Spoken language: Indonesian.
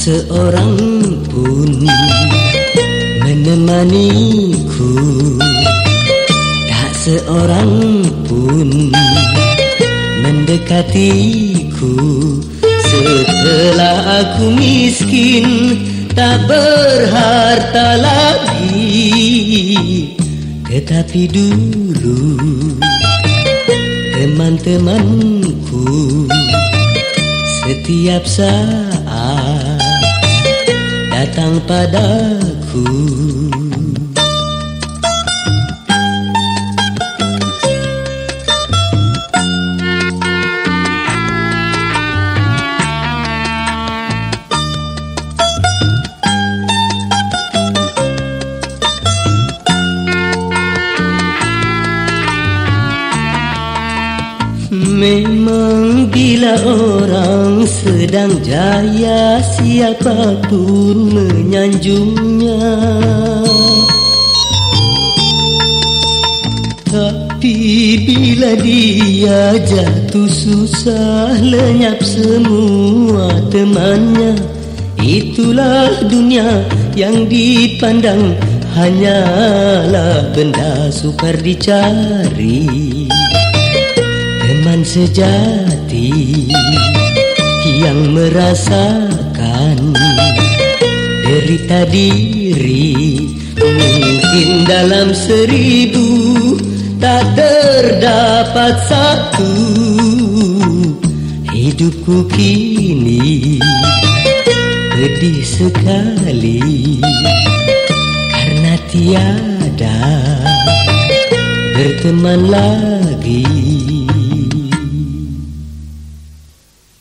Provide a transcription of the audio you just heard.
seorang pun menemaniku. Tak seorang pun mendekatiku. Setelah aku miskin tak berharta lagi. Tetapi dulu teman-temanku Setiap saat datang padaku Memang bila orang sedang jaya Siapapun menyanjungnya. Tapi bila dia jatuh susah Lenyap semua temannya. Itulah dunia yang dipandang Hanyalah benda sukar dicari teman sejati yang merasakan derita diri mungkin dalam seribu tak terdapat satu hidupku kini pedih sekali karena tiada berteman lagi